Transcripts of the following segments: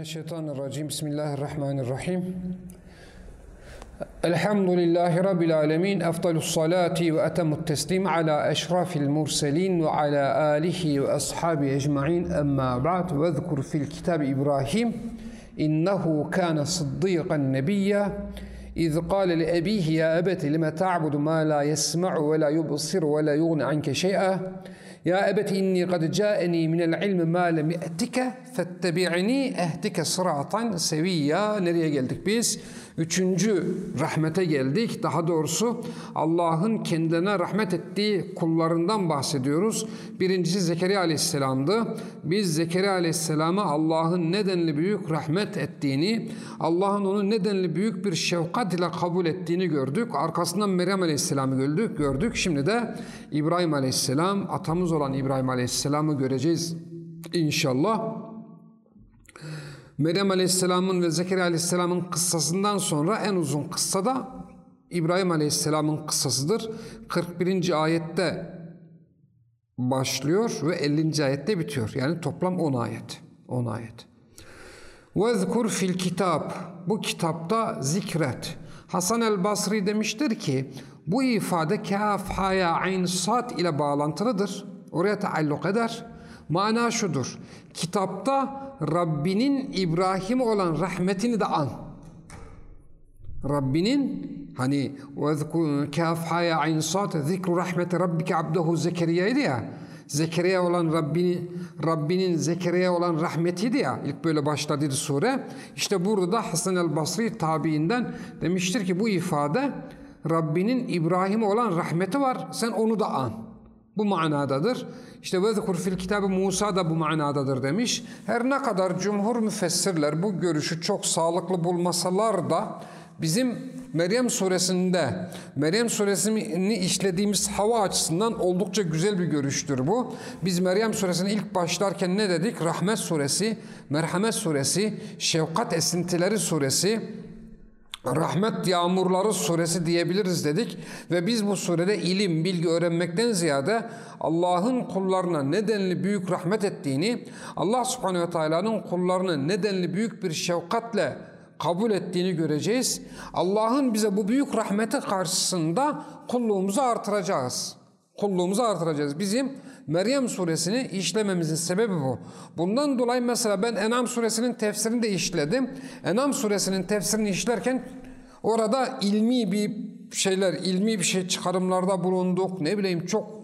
من الشيطان الرجيم. بسم الله الرحمن الرحيم. الحمد لله رب العالمين أفضل الصلاة وأتم التسليم على أشرف المرسلين وعلى آله وأصحابه أجمعين. أما بعد واذكر في الكتاب إبراهيم إنه كان صديقا نبيا إذ قال لأبيه يا أبت لما تعبد ما لا يسمع ولا يبصر ولا يغن عنك شيئا؟ يا أبت إني قد جاءني من العلم ما لم يأتك فاتبعني أهدك صراطا سويا nereye geldik biz? Üçüncü rahmete geldik. Daha doğrusu Allah'ın kendine rahmet ettiği kullarından bahsediyoruz. Birincisi Zekeriya Aleyhisselam'dı. Biz Zekeriya Aleyhisselam'a Allah'ın nedenli büyük rahmet ettiğini, Allah'ın onu nedenli büyük bir şefkat ile kabul ettiğini gördük. Arkasından Meryem Aleyhisselam'ı gördük. gördük. Şimdi de İbrahim Aleyhisselam, atamız olan İbrahim Aleyhisselam'ı göreceğiz inşallah. Meryem Aleyhisselam'ın ve Zekeriya Aleyhisselam'ın kıssasından sonra en uzun kıssa da İbrahim Aleyhisselam'ın kıssasıdır. 41. ayette başlıyor ve 50. ayette bitiyor. Yani toplam 10 ayet. 10 ayet. Vezkur fil kitap. Bu kitapta zikret. Hasan el Basri demiştir ki bu ifade kaf haya ayn sad ile bağlantılıdır. Oraya taalluk eder. Mana şudur. Kitapta Rabbinin İbrahim olan rahmetini de an. Rabbinin hani kaf haya ayn sad zikru rahmeti rabbike abdehu Zekeriya'ydı ya. Zekeriya olan Rabbini, Rabbinin Zekeriya olan rahmetiydi ya. İlk böyle başladı sure. İşte burada da Hasan el Basri tabiinden demiştir ki bu ifade Rabbinin İbrahim olan rahmeti var. Sen onu da an. Bu manadadır. İşte vezkur fil kitabı Musa da bu manadadır demiş. Her ne kadar cumhur müfessirler bu görüşü çok sağlıklı bulmasalar da bizim Meryem suresinde Meryem suresini işlediğimiz hava açısından oldukça güzel bir görüştür bu. Biz Meryem suresini ilk başlarken ne dedik? Rahmet suresi, Merhamet suresi, Şefkat esintileri suresi, Rahmet Yağmurları suresi diyebiliriz dedik ve biz bu surede ilim, bilgi öğrenmekten ziyade Allah'ın kullarına nedenli büyük rahmet ettiğini, Allah subhanehu ve teala'nın kullarını nedenli büyük bir şefkatle kabul ettiğini göreceğiz. Allah'ın bize bu büyük rahmeti karşısında kulluğumuzu artıracağız. Kulluğumuzu artıracağız. Bizim Meryem suresini işlememizin sebebi bu. Bundan dolayı mesela ben Enam suresinin tefsirini de işledim. Enam suresinin tefsirini işlerken orada ilmi bir şeyler, ilmi bir şey çıkarımlarda bulunduk. Ne bileyim çok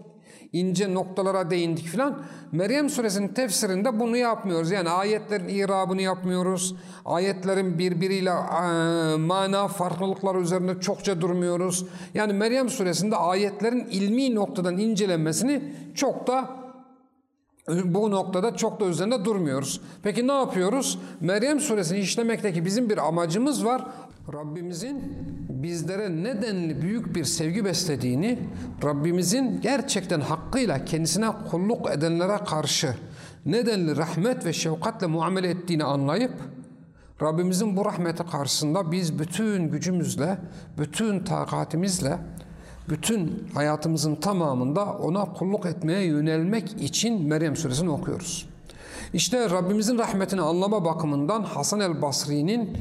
ince noktalara değindik filan. Meryem suresinin tefsirinde bunu yapmıyoruz. Yani ayetlerin irabını yapmıyoruz. Ayetlerin birbiriyle e, mana farklılıkları üzerinde çokça durmuyoruz. Yani Meryem suresinde ayetlerin ilmi noktadan incelenmesini çok da bu noktada çok da üzerinde durmuyoruz. Peki ne yapıyoruz? Meryem suresini işlemekteki bizim bir amacımız var. Rabbimizin bizlere nedenli büyük bir sevgi beslediğini, Rabbimizin gerçekten hakkıyla kendisine kulluk edenlere karşı nedenli rahmet ve şefkatle muamele ettiğini anlayıp, Rabbimizin bu rahmeti karşısında biz bütün gücümüzle, bütün takatimizle, bütün hayatımızın tamamında ona kulluk etmeye yönelmek için Meryem suresini okuyoruz. İşte Rabbimizin rahmetini anlama bakımından Hasan el Basri'nin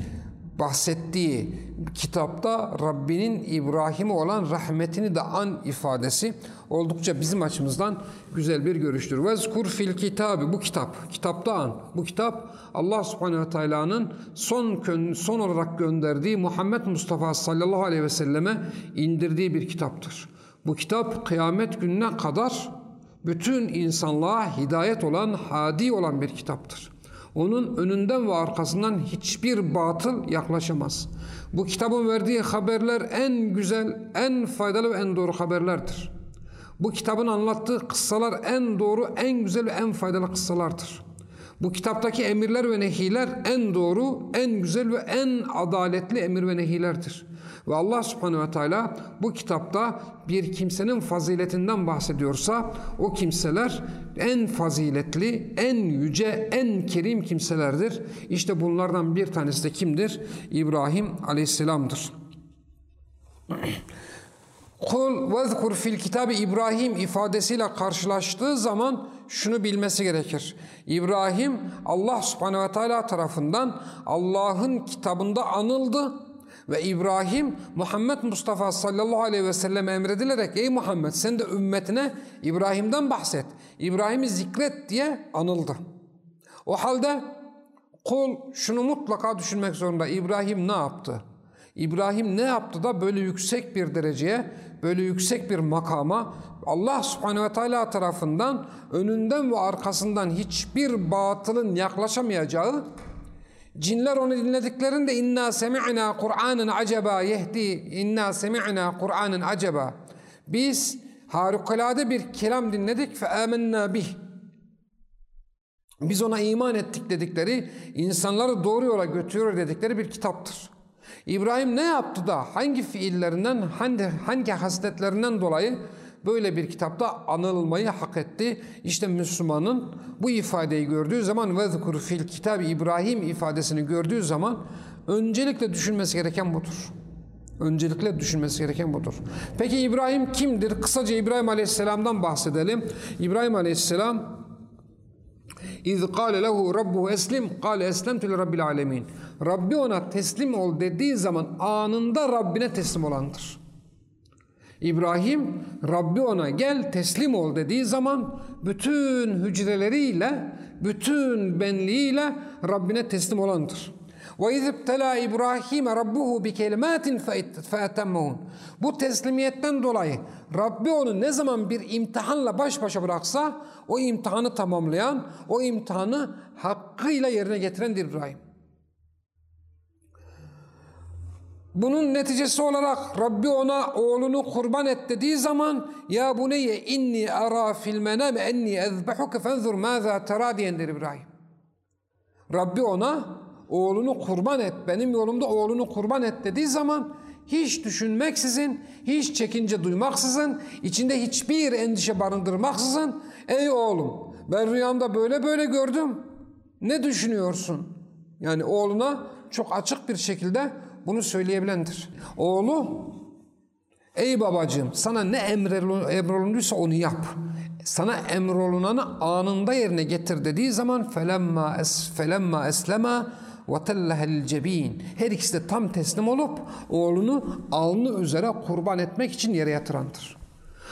bahsettiği kitapta Rabbinin İbrahim'e olan rahmetini de an ifadesi oldukça bizim açımızdan güzel bir görüştür. Vezkur fil kitabı bu kitap, kitapta an. Bu kitap Allah subhanehu ve teala'nın son, son olarak gönderdiği Muhammed Mustafa sallallahu aleyhi ve selleme indirdiği bir kitaptır. Bu kitap kıyamet gününe kadar bütün insanlığa hidayet olan, hadi olan bir kitaptır. Onun önünden ve arkasından hiçbir batıl yaklaşamaz. Bu kitabın verdiği haberler en güzel, en faydalı ve en doğru haberlerdir. Bu kitabın anlattığı kıssalar en doğru, en güzel ve en faydalı kıssalardır. Bu kitaptaki emirler ve nehiler en doğru, en güzel ve en adaletli emir ve nehilerdir. Ve Allah subhanehu ve teala bu kitapta bir kimsenin faziletinden bahsediyorsa o kimseler en faziletli, en yüce, en kerim kimselerdir. İşte bunlardan bir tanesi de kimdir? İbrahim aleyhisselamdır. Kul vezkur fil kitabı İbrahim ifadesiyle karşılaştığı zaman şunu bilmesi gerekir. İbrahim Allah subhanehu ve teala tarafından Allah'ın kitabında anıldı ve İbrahim Muhammed Mustafa sallallahu aleyhi ve sellem emredilerek ey Muhammed sen de ümmetine İbrahim'den bahset. İbrahim'i zikret diye anıldı. O halde kul şunu mutlaka düşünmek zorunda. İbrahim ne yaptı? İbrahim ne yaptı da böyle yüksek bir dereceye, böyle yüksek bir makama Allah subhanehu ve teala tarafından önünden ve arkasından hiçbir batılın yaklaşamayacağı Cinler onu dinlediklerinde inna semi'na Kur'an'ın acaba? Yehdi inna semi'na Kur'an'ın acaba? Biz harikulade bir kelam dinledik fe amennâ bih. Biz ona iman ettik dedikleri insanları doğru yola götürüyor dedikleri bir kitaptır. İbrahim ne yaptı da hangi fiillerinden hangi, hangi hasletlerinden dolayı böyle bir kitapta anılmayı hak etti. İşte Müslümanın bu ifadeyi gördüğü zaman vezkur fil kitab İbrahim ifadesini gördüğü zaman öncelikle düşünmesi gereken budur. Öncelikle düşünmesi gereken budur. Peki İbrahim kimdir? Kısaca İbrahim Aleyhisselam'dan bahsedelim. İbrahim Aleyhisselam İz kâle lehu rabbuhu eslim kâle eslemtü li rabbil alemin. Rabbi ona teslim ol dediği zaman anında Rabbine teslim olandır. İbrahim Rabbi ona gel teslim ol dediği zaman bütün hücreleriyle, bütün benliğiyle Rabbine teslim olandır. Ve izibtela İbrahim Rabbuhu bi kelimatin feetemmehun. Bu teslimiyetten dolayı Rabbi onu ne zaman bir imtihanla baş başa bıraksa o imtihanı tamamlayan, o imtihanı hakkıyla yerine getirendir İbrahim. Bunun neticesi olarak Rabbi ona oğlunu kurban et dediği zaman ya buneyye inni ara fil menam enni ezbehuke fenzur maza tera diyendir İbrahim. Rabbi ona oğlunu kurban et benim yolumda oğlunu kurban et dediği zaman hiç düşünmeksizin, hiç çekince duymaksızın, içinde hiçbir endişe barındırmaksızın ey oğlum ben rüyamda böyle böyle gördüm. Ne düşünüyorsun? Yani oğluna çok açık bir şekilde bunu söyleyebilendir. Oğlu ey babacığım sana ne emrolunduysa onu yap. Sana emrolunanı anında yerine getir dediği zaman felemma es felemma eslema tellehel cebin. Her ikisi de tam teslim olup oğlunu alnı üzere kurban etmek için yere yatırandır.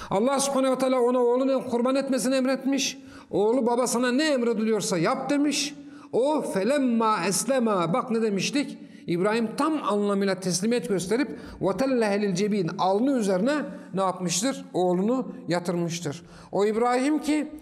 Allah subhanehu ve teala ona oğlunu kurban etmesini emretmiş. Oğlu baba sana ne emrediliyorsa yap demiş. O felemma eslema bak ne demiştik? İbrahim tam anlamıyla teslimiyet gösterip وَتَلَّهَ cebin alnı üzerine ne yapmıştır? Oğlunu yatırmıştır. O İbrahim ki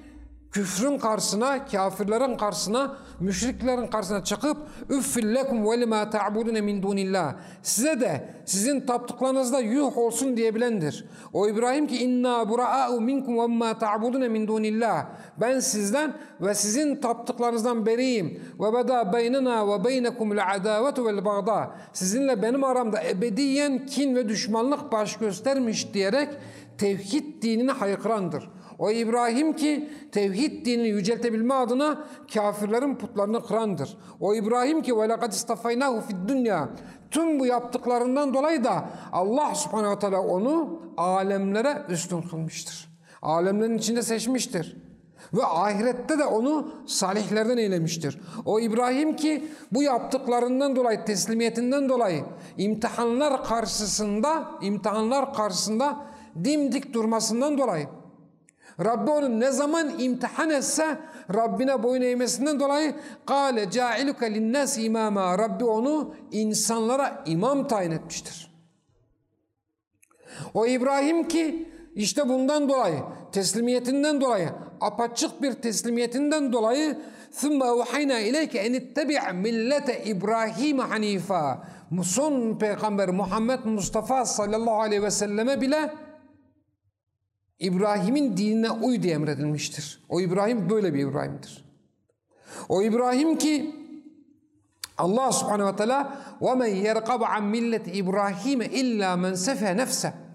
küfrün karşısına, kafirlerin karşısına, müşriklerin karşısına çıkıp üffil lekum ve lima ta'budune min dunillah. Size de sizin taptıklarınızda yuh olsun diyebilendir. O İbrahim ki inna bura'u minkum ve ma ta'budune min dunillah. Ben sizden ve sizin taptıklarınızdan beriyim. Ve beda beynena ve beynekum adavetu vel bagda. Sizinle benim aramda ebediyen kin ve düşmanlık baş göstermiş diyerek tevhid dinini haykırandır. O İbrahim ki tevhid dinini yüceltebilme adına kafirlerin putlarını kırandır. O İbrahim ki وَلَقَدْ اِسْتَفَيْنَاهُ فِي الدُّنْيَا Tüm bu yaptıklarından dolayı da Allah subhanehu ve teala onu alemlere üstün kılmıştır. Alemlerin içinde seçmiştir. Ve ahirette de onu salihlerden eylemiştir. O İbrahim ki bu yaptıklarından dolayı, teslimiyetinden dolayı imtihanlar karşısında, imtihanlar karşısında dimdik durmasından dolayı Rabbi onu ne zaman imtihan etse Rabbine boyun eğmesinden dolayı kâle câiluke linnâs imâmâ Rabbi onu insanlara imam tayin etmiştir. O İbrahim ki işte bundan dolayı teslimiyetinden dolayı apaçık bir teslimiyetinden dolayı ثُمَّ اُوحَيْنَا اِلَيْكَ اَنِ اتَّبِعْ مِلَّةَ İbrahim Hanifa son peygamber Muhammed Mustafa sallallahu aleyhi ve selleme bile İbrahim'in dinine uy diye emredilmiştir. O İbrahim böyle bir İbrahim'dir. O İbrahim ki Allah subhanehu ve teala وَمَنْ يَرْقَبْ عَنْ مِلَّةِ İbrahim illa men sefe nefse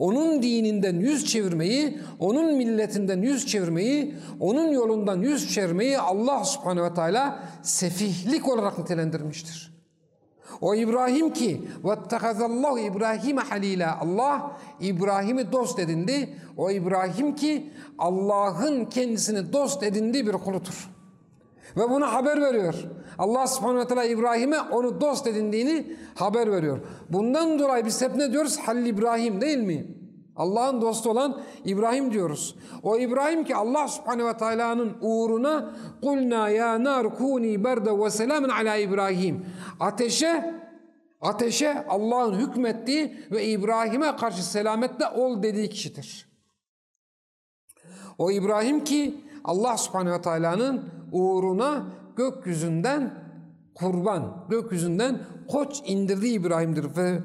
onun dininden yüz çevirmeyi, onun milletinden yüz çevirmeyi, onun yolundan yüz çevirmeyi Allah subhanehu ve teala sefihlik olarak nitelendirmiştir. O İbrahim ki vettekazallahu İbrahim halila. Allah İbrahim'i dost edindi. O İbrahim ki Allah'ın kendisini dost edindiği bir kuludur. Ve bunu haber veriyor. Allah subhanahu ve teala İbrahim'e onu dost edindiğini haber veriyor. Bundan dolayı biz hep ne diyoruz? Halil İbrahim değil mi? Allah'ın dostu olan İbrahim diyoruz. O İbrahim ki Allah subhanehu ve teala'nın uğruna kulna ya nar kuni berde ve selamen ala İbrahim. Ateşe ateşe Allah'ın hükmettiği ve İbrahim'e karşı selamette ol dediği kişidir. O İbrahim ki Allah subhanehu ve teala'nın uğruna gökyüzünden kurban, gökyüzünden koç indirdi İbrahim'dir. Ve,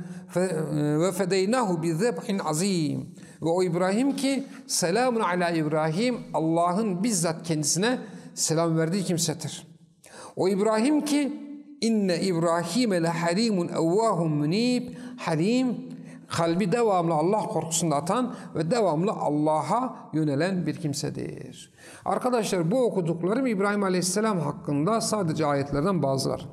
ve fedeynahu bi zebhin azim. Ve o İbrahim ki selamun ala İbrahim Allah'ın bizzat kendisine selam verdiği kimsedir. O İbrahim ki inne İbrahim le halimun evvahum munib halim kalbi devamlı Allah korkusunda atan ve devamlı Allah'a yönelen bir kimsedir. Arkadaşlar bu okuduklarım İbrahim Aleyhisselam hakkında sadece ayetlerden bazılar.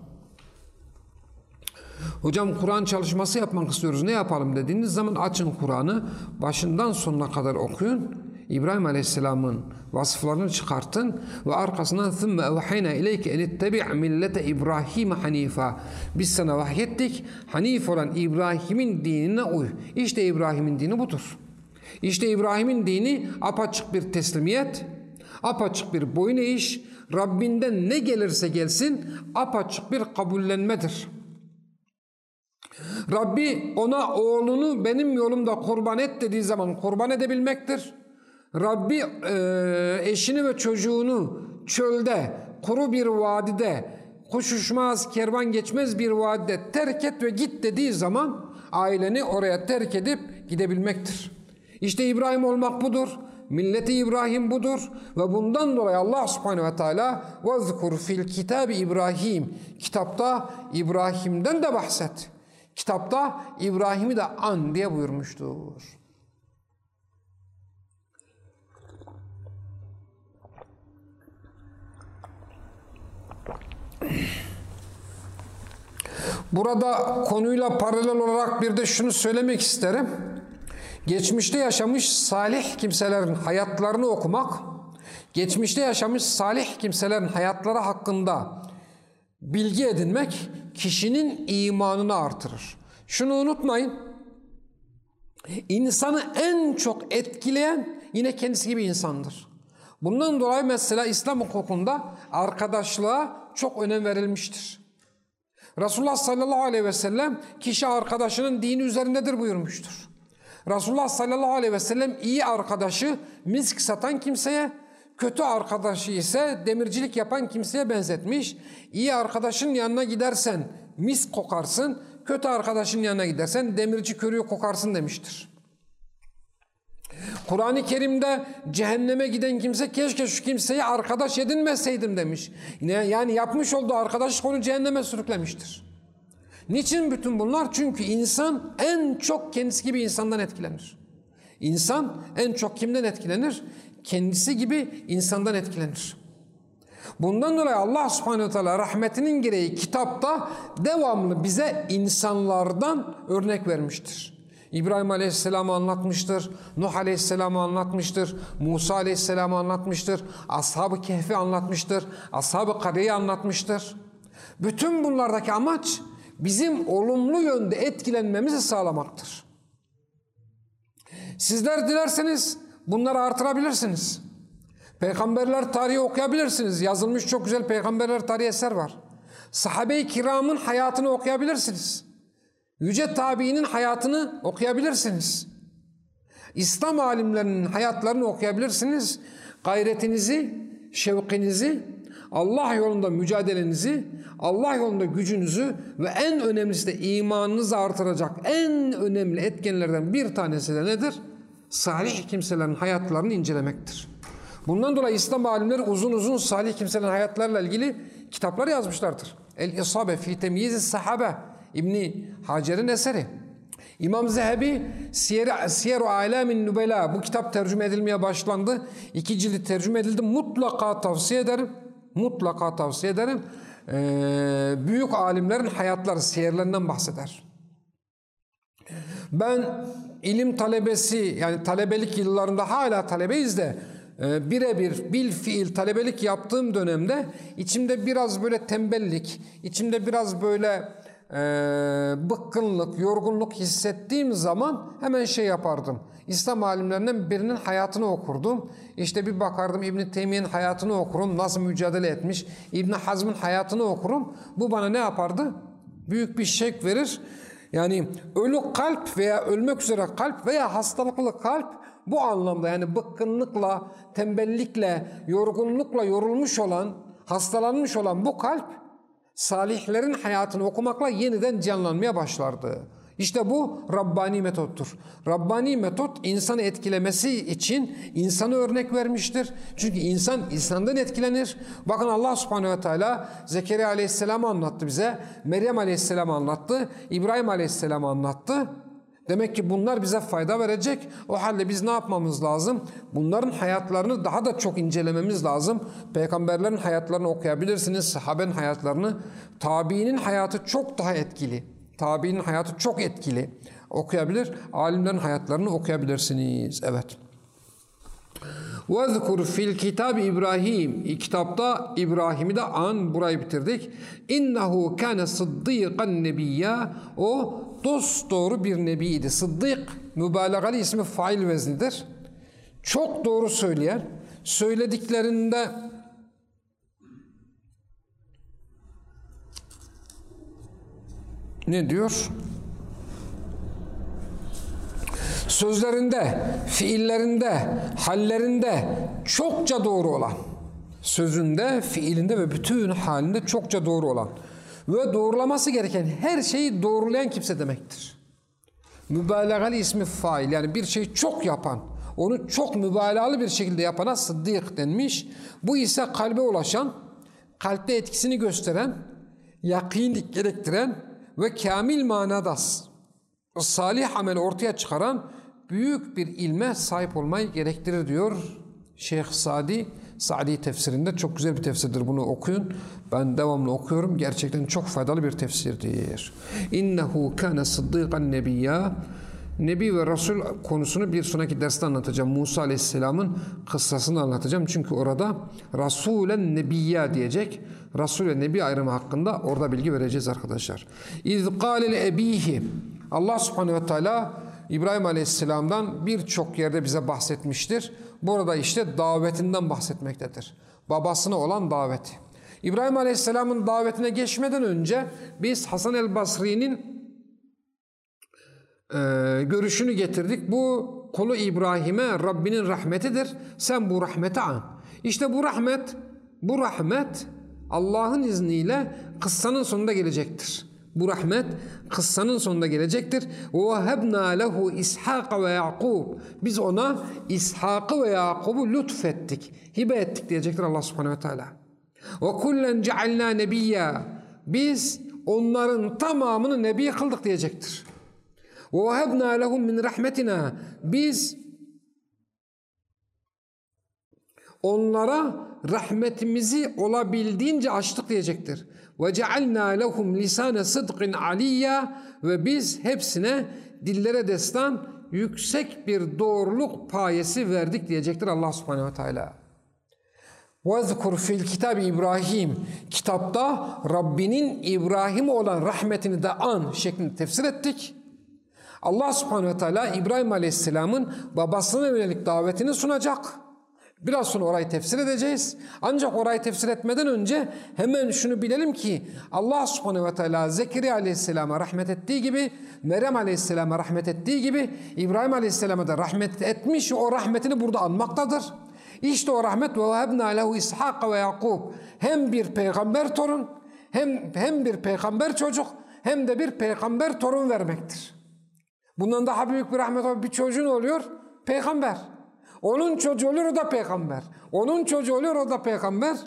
Hocam Kur'an çalışması yapmak istiyoruz ne yapalım dediğiniz zaman açın Kur'an'ı başından sonuna kadar okuyun. İbrahim Aleyhisselam'ın vasıflarını çıkartın ve arkasından ثُمَّ اَوْحَيْنَا اِلَيْكَ اَنِ اتَّبِعْ مِلَّةَ İbrahim Hanifa. Biz sana vahyettik. Hanif olan İbrahim'in dinine uy. İşte İbrahim'in dini budur. İşte İbrahim'in dini apaçık bir teslimiyet, apaçık bir boyun eğiş, Rabbinden ne gelirse gelsin apaçık bir kabullenmedir. Rabbi ona oğlunu benim yolumda kurban et dediği zaman kurban edebilmektir. Rabbi e, eşini ve çocuğunu çölde, kuru bir vadide, koşuşmaz, kervan geçmez bir vadide terk et ve git dediği zaman aileni oraya terk edip gidebilmektir. İşte İbrahim olmak budur. Milleti İbrahim budur ve bundan dolayı Allah Subhanahu ve Teala "Vezkur fil kitab İbrahim" kitapta İbrahim'den de bahset. Kitapta İbrahim'i de an diye buyurmuştur. Burada konuyla paralel olarak bir de şunu söylemek isterim. Geçmişte yaşamış salih kimselerin hayatlarını okumak, geçmişte yaşamış salih kimselerin hayatları hakkında bilgi edinmek kişinin imanını artırır. Şunu unutmayın. İnsanı en çok etkileyen yine kendisi gibi insandır. Bundan dolayı mesela İslam hukukunda arkadaşlığa çok önem verilmiştir. Resulullah sallallahu aleyhi ve sellem kişi arkadaşının dini üzerindedir buyurmuştur. Resulullah sallallahu aleyhi ve sellem iyi arkadaşı misk satan kimseye, kötü arkadaşı ise demircilik yapan kimseye benzetmiş. İyi arkadaşın yanına gidersen misk kokarsın, kötü arkadaşın yanına gidersen demirci körüğü kokarsın demiştir. Kur'an-ı Kerim'de cehenneme giden kimse keşke şu kimseyi arkadaş edinmeseydim demiş. Yani yapmış olduğu arkadaşlık onu cehenneme sürüklemiştir. Niçin bütün bunlar? Çünkü insan en çok kendisi gibi insandan etkilenir. İnsan en çok kimden etkilenir? Kendisi gibi insandan etkilenir. Bundan dolayı Allah subhanehu teala rahmetinin gereği kitapta devamlı bize insanlardan örnek vermiştir. İbrahim Aleyhisselam'ı anlatmıştır, Nuh Aleyhisselam'ı anlatmıştır, Musa Aleyhisselam'ı anlatmıştır, Ashab-ı Kehf'i anlatmıştır, Ashab-ı Kariye'yi anlatmıştır. Bütün bunlardaki amaç bizim olumlu yönde etkilenmemizi sağlamaktır. Sizler dilerseniz bunları artırabilirsiniz. Peygamberler tarihi okuyabilirsiniz. Yazılmış çok güzel peygamberler tarihi eser var. Sahabe-i kiramın hayatını okuyabilirsiniz. Yüce tabiinin hayatını okuyabilirsiniz. İslam alimlerinin hayatlarını okuyabilirsiniz. Gayretinizi, şevkinizi, Allah yolunda mücadelenizi, Allah yolunda gücünüzü ve en önemlisi de imanınızı artıracak en önemli etkenlerden bir tanesi de nedir? Salih kimselerin hayatlarını incelemektir. Bundan dolayı İslam alimleri uzun uzun salih kimselerin hayatlarıyla ilgili kitaplar yazmışlardır. El-İsabe fi temyiz sahabe İbni Hacer'in eseri. İmam Zehebi Siyer, Siyer-u Alamin Nübela bu kitap tercüme edilmeye başlandı. İki cilt tercüme edildi. Mutlaka tavsiye ederim. Mutlaka tavsiye ederim. Ee, büyük alimlerin hayatları, seyirlerinden bahseder. Ben ilim talebesi yani talebelik yıllarında hala talebeyiz de e, birebir bil fiil talebelik yaptığım dönemde içimde biraz böyle tembellik, içimde biraz böyle e, bıkkınlık, yorgunluk hissettiğim zaman hemen şey yapardım. İslam alimlerinden birinin hayatını okurdum. İşte bir bakardım İbn Teymiye'nin hayatını okurum. Nasıl mücadele etmiş. İbn Hazm'ın hayatını okurum. Bu bana ne yapardı? Büyük bir şek verir. Yani ölü kalp veya ölmek üzere kalp veya hastalıklı kalp bu anlamda yani bıkkınlıkla, tembellikle, yorgunlukla yorulmuş olan, hastalanmış olan bu kalp salihlerin hayatını okumakla yeniden canlanmaya başlardı. İşte bu Rabbani metottur. Rabbani metot insanı etkilemesi için insanı örnek vermiştir. Çünkü insan insandan etkilenir. Bakın Allah subhanehu ve teala Zekeriya aleyhisselamı anlattı bize. Meryem aleyhisselamı anlattı. İbrahim aleyhisselamı anlattı. Demek ki bunlar bize fayda verecek. O halde biz ne yapmamız lazım? Bunların hayatlarını daha da çok incelememiz lazım. Peygamberlerin hayatlarını okuyabilirsiniz. Sahabenin hayatlarını. Tabiinin hayatı çok daha etkili. Tabiinin hayatı çok etkili. Okuyabilir. Alimlerin hayatlarını okuyabilirsiniz. Evet. وَذْكُرْ fil kitab İbrahim. Kitapta İbrahim'i de an burayı bitirdik. İnnehu kâne sıddîkan nebiyya. O dost doğru bir nebiydi. Sıddık mübalağalı ismi fail veznidir. Çok doğru söyleyen, söylediklerinde ne diyor? Sözlerinde, fiillerinde, hallerinde çokça doğru olan, sözünde, fiilinde ve bütün halinde çokça doğru olan ve doğrulaması gereken her şeyi doğrulayan kimse demektir. Mübalağalı ismi fail yani bir şeyi çok yapan, onu çok mübalağalı bir şekilde yapana sıddık denmiş. Bu ise kalbe ulaşan, kalpte etkisini gösteren, yakinlik gerektiren ve kamil manada salih amel ortaya çıkaran büyük bir ilme sahip olmayı gerektirir diyor Şeyh Sadi. Sadi tefsirinde çok güzel bir tefsirdir bunu okuyun. Ben devamlı okuyorum. Gerçekten çok faydalı bir tefsirdir. İnnehu kana sıddıkan nebiyya. Nebi ve Resul konusunu bir sonraki derste anlatacağım. Musa Aleyhisselam'ın kıssasını anlatacağım. Çünkü orada Rasulen Nebiyya diyecek. Resul ve Nebi ayrımı hakkında orada bilgi vereceğiz arkadaşlar. İz kâlel ebihi. Allah subhanehu ve teala İbrahim Aleyhisselam'dan birçok yerde bize bahsetmiştir. Burada işte davetinden bahsetmektedir. Babasına olan daveti. İbrahim Aleyhisselam'ın davetine geçmeden önce biz Hasan el Basri'nin e, görüşünü getirdik. Bu kulu İbrahim'e Rabbinin rahmetidir. Sen bu rahmete an. İşte bu rahmet, bu rahmet Allah'ın izniyle kıssanın sonunda gelecektir. Bu rahmet kıssanın sonunda gelecektir. وَهَبْنَا لَهُ İshak ve Yakub. Biz ona İshak'ı ve Yakub'u lütfettik. Hibe ettik diyecektir Allah subhanehu ve teala. وَكُلًّا جَعَلْنَا نَبِيًّا Biz onların tamamını nebi kıldık diyecektir. وَوَهَبْنَا لَهُمْ مِنْ رَحْمَتِنَا Biz onlara rahmetimizi olabildiğince açtık diyecektir. Ve cealna lehum lisane sıdkın aliyya ve biz hepsine dillere destan yüksek bir doğruluk payesi verdik diyecektir Allah subhanehu ve teala. وَذْكُرْ fil kitab İbrahim Kitapta Rabbinin İbrahim olan rahmetini de an şeklinde tefsir ettik. Allah subhanehu ve teala İbrahim aleyhisselamın babasına yönelik davetini sunacak. Biraz sonra orayı tefsir edeceğiz. Ancak orayı tefsir etmeden önce hemen şunu bilelim ki Allah subhanehu ve teala Zekeriya aleyhisselama rahmet ettiği gibi Meryem aleyhisselama rahmet ettiği gibi İbrahim aleyhisselama da rahmet etmiş o rahmetini burada anmaktadır. İşte o rahmet ve vehebna lehu ve Yakub hem bir peygamber torun hem, hem bir peygamber çocuk hem de bir peygamber torun vermektir. Bundan daha büyük bir rahmet bir çocuğun oluyor peygamber. Onun çocuğu oluyor o da peygamber. Onun çocuğu oluyor o da peygamber.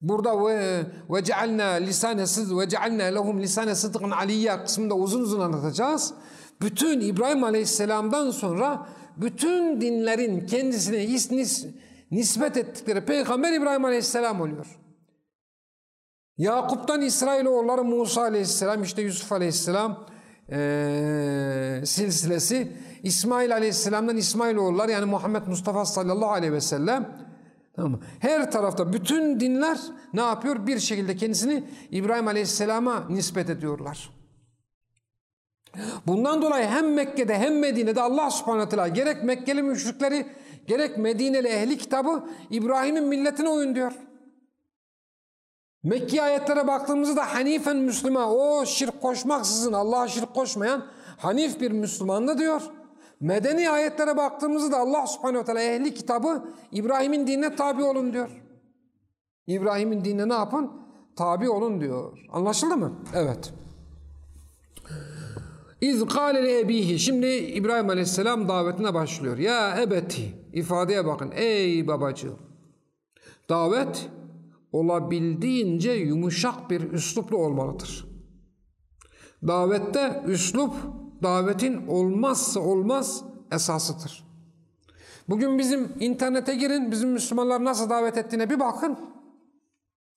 Burada ve ve cealna lisane sıd ve cealna lehum lisane aliyya kısmında uzun uzun anlatacağız. Bütün İbrahim Aleyhisselam'dan sonra bütün dinlerin kendisine nis, nispet ettikleri peygamber İbrahim Aleyhisselam oluyor. Yakup'tan İsrailoğulları Musa aleyhisselam, işte Yusuf aleyhisselam ee, silsilesi, İsmail aleyhisselamdan İsmailoğullar yani Muhammed Mustafa sallallahu aleyhi ve sellem Tamam Her tarafta bütün dinler ne yapıyor? Bir şekilde kendisini İbrahim Aleyhisselam'a nispet ediyorlar. Bundan dolayı hem Mekke'de hem Medine'de Allah subhanahu teala gerek Mekkeli müşrikleri gerek Medineli ehli kitabı İbrahim'in milletine uyun diyor. Mekki ayetlere baktığımızda Hanifen Müslüman o şirk koşmaksızın Allah'a şirk koşmayan Hanif bir Müslümandı diyor. Medeni ayetlere baktığımızda Allah subhanehu teala ehli kitabı İbrahim'in dinine tabi olun diyor. İbrahim'in dinine ne yapın? Tabi olun diyor. Anlaşıldı mı? Evet. İz kâle ebihi. Şimdi İbrahim Aleyhisselam davetine başlıyor. Ya ebeti. ifadeye bakın. Ey babacığım. Davet olabildiğince yumuşak bir üsluplu olmalıdır. Davette üslup davetin olmazsa olmaz esasıdır. Bugün bizim internete girin, bizim Müslümanlar nasıl davet ettiğine bir bakın.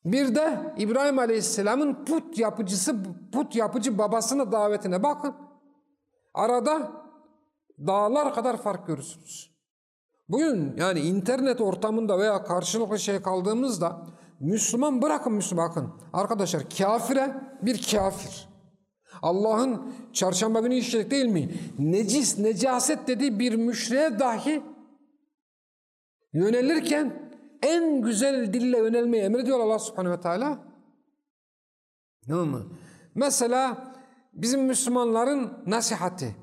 Bir de İbrahim Aleyhisselam'ın put yapıcısı, put yapıcı babasına davetine bakın. Arada dağlar kadar fark görürsünüz. Bugün yani internet ortamında veya karşılıklı şey kaldığımızda Müslüman bırakın Müslüman bakın. Arkadaşlar kafire bir kafir. Allah'ın çarşamba günü işledik değil mi? Necis, necaset dediği bir müşriye dahi yönelirken en güzel dille yönelmeyi emrediyor Allah subhanehu ve teala. Tamam mı? Mesela bizim Müslümanların nasihati.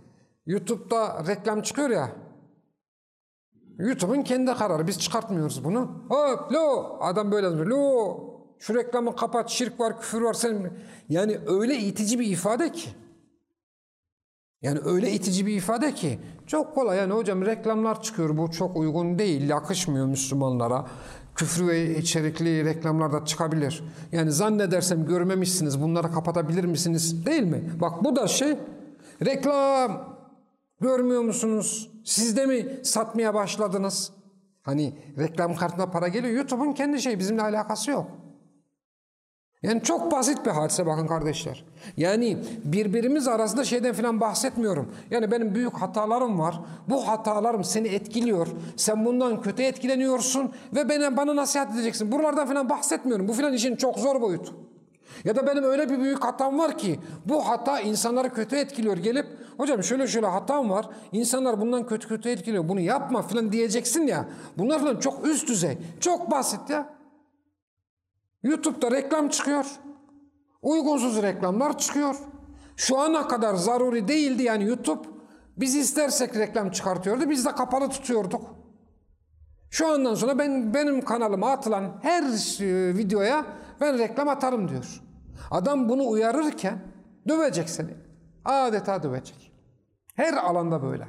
YouTube'da reklam çıkıyor ya. YouTube'un kendi kararı. Biz çıkartmıyoruz bunu. Hop lo adam böyle. Lo şu reklamı kapat şirk var küfür var sen yani öyle itici bir ifade ki. Yani öyle itici bir ifade ki. Çok kolay yani hocam reklamlar çıkıyor. Bu çok uygun değil yakışmıyor Müslümanlara. Küfür ve içerikli reklamlar da çıkabilir. Yani zannedersem görmemişsiniz bunları kapatabilir misiniz değil mi? Bak bu da şey reklam. Görmüyor musunuz? Siz de mi satmaya başladınız? Hani reklam kartına para geliyor YouTube'un kendi şey bizimle alakası yok yani çok basit bir hadise bakın kardeşler. Yani birbirimiz arasında şeyden filan bahsetmiyorum. Yani benim büyük hatalarım var. Bu hatalarım seni etkiliyor. Sen bundan kötü etkileniyorsun ve bana, bana nasihat edeceksin. Buralardan filan bahsetmiyorum. Bu filan işin çok zor boyutu. Ya da benim öyle bir büyük hatam var ki bu hata insanları kötü etkiliyor. Gelip hocam şöyle şöyle hatam var. İnsanlar bundan kötü kötü etkiliyor. Bunu yapma filan diyeceksin ya. Bunlar filan çok üst düzey. Çok basit ya. YouTube'da reklam çıkıyor. Uygunsuz reklamlar çıkıyor. Şu ana kadar zaruri değildi yani YouTube. Biz istersek reklam çıkartıyordu. Biz de kapalı tutuyorduk. Şu andan sonra ben benim kanalıma atılan her e, videoya ben reklam atarım diyor. Adam bunu uyarırken dövecek seni. Adeta dövecek. Her alanda böyle.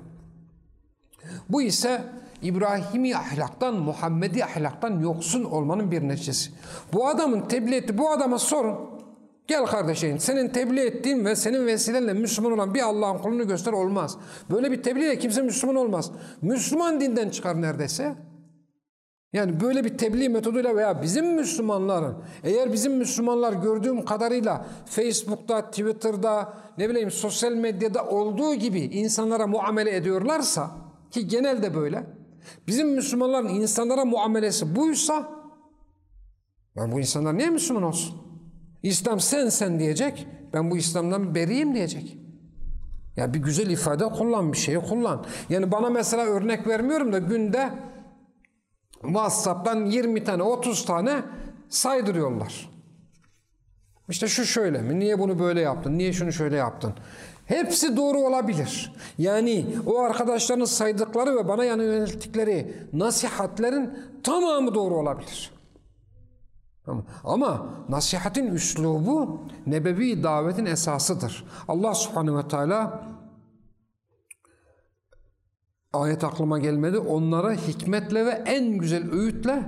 Bu ise İbrahimi ahlaktan, Muhammedi ahlaktan yoksun olmanın bir neticesi. Bu adamın tebliğ etti, bu adama sorun. Gel kardeşim senin tebliğ ettiğin ve senin vesilenle Müslüman olan bir Allah'ın kulunu göster olmaz. Böyle bir tebliğle kimse Müslüman olmaz. Müslüman dinden çıkar neredeyse. Yani böyle bir tebliğ metoduyla veya bizim Müslümanların eğer bizim Müslümanlar gördüğüm kadarıyla Facebook'ta, Twitter'da ne bileyim sosyal medyada olduğu gibi insanlara muamele ediyorlarsa ki genelde böyle Bizim Müslümanların insanlara muamelesi buysa ben bu insanlar niye Müslüman olsun? İslam sen sen diyecek. Ben bu İslam'dan beriyim diyecek. Ya bir güzel ifade kullan, bir şeyi kullan. Yani bana mesela örnek vermiyorum da günde WhatsApp'tan 20 tane, 30 tane saydırıyorlar. İşte şu şöyle mi? Niye bunu böyle yaptın? Niye şunu şöyle yaptın? Hepsi doğru olabilir. Yani o arkadaşların saydıkları ve bana yönelttikleri nasihatlerin tamamı doğru olabilir. Ama nasihatin üslubu nebevi davetin esasıdır. Allah subhanehu ve teala ayet aklıma gelmedi. Onlara hikmetle ve en güzel öğütle